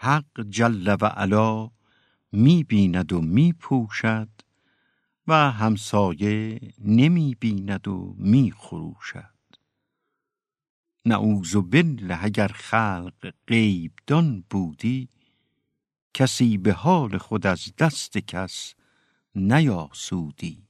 حق جل و علا می بیند و می پوشد و همسایه نمی بیند و می خروشد نعوذ بالله اگر خلق غیبدان بودی کسی به حال خود از دست کس نیاسودی.